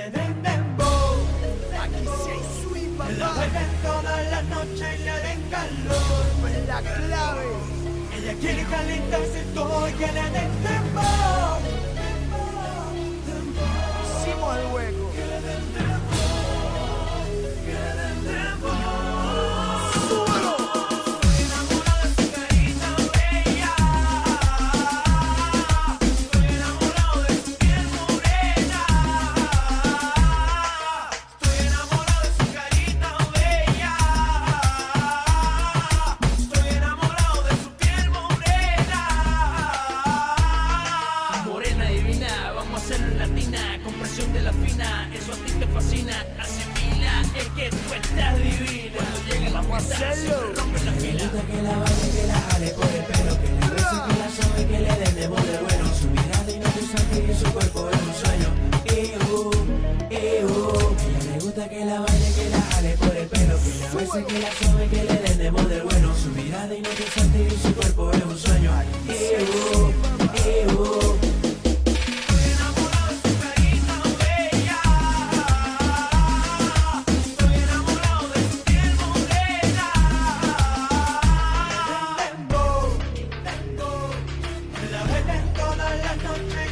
le den dembow. Aquí sí hay sweet, Que la papá. jueguen toda la noche y le den calor. Es la clave. Ella quiere calentarse todo y que le den dembow. Lalo. Que la baile, que la jale por el pelo, que le besen, que la llave, que le den de borde bueno. Su mirada hipnotizante y su cuerpo es un sueño. Iu, iu. Que le gusta que la baile, que la jale por el pelo, que la besen, que la llave, que le den de borde bueno. Su mirada hipnotizante y su cuerpo es un sueño. Iu, iu. I don't think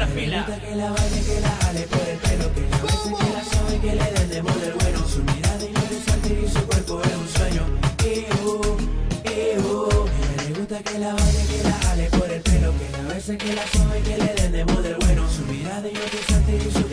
la fila. Que la baile, que la jale por el pelo, que la bese, que la sobe, que le den de modelo bueno. Su mirada interesante y su cuerpo es un sueño. Eh, oh, eh, oh. Le gusta que la baile, que la jale por el pelo, que la bese, que la sobe, que le den de modelo bueno. Su mirada interesante y su